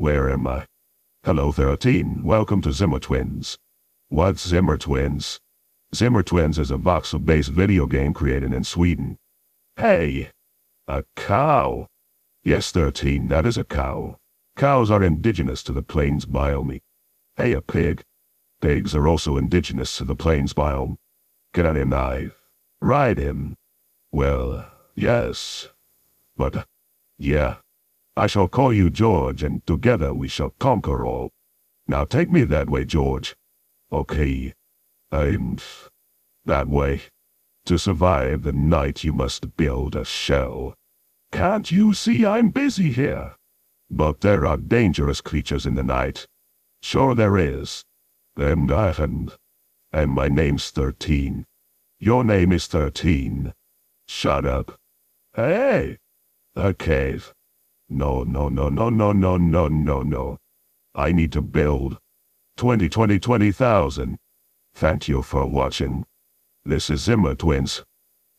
Where am I? Hello 13, welcome to Zimmer Twins. What's Zimmer Twins? Zimmer Twins is a voxel-based video game created in Sweden. Hey! A cow! Yes, 13, that is a cow. Cows are indigenous to the plains biome. Hey, a pig. Pigs are also indigenous to the plains biome. Get on him knife. Ride him. Well, yes. But, yeah. I shall call you George, and together we shall conquer all. Now take me that way, George. Okay. I'm... that way. To survive the night you must build a shell. Can't you see I'm busy here? But there are dangerous creatures in the night. Sure there is. And I and, and my name's Thirteen. Your name is Thirteen. Shut up. Hey! A cave. No, no, no, no, no, no, no, no, no. I need to build. 20, 20, 20,000. Thank you for watching. This is Zimmer Twins.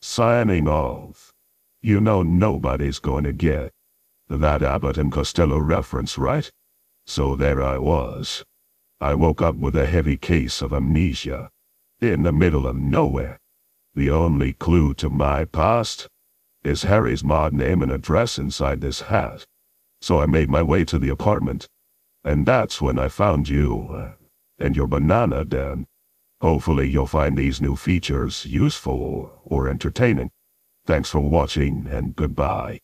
Signing off. You know nobody's going to get that Abbott and Costello reference, right? So there I was. I woke up with a heavy case of amnesia. In the middle of nowhere. The only clue to my past is Harry's mod name and address inside this hat. So I made my way to the apartment. And that's when I found you, uh, and your banana den. Hopefully you'll find these new features useful or entertaining. Thanks for watching and goodbye.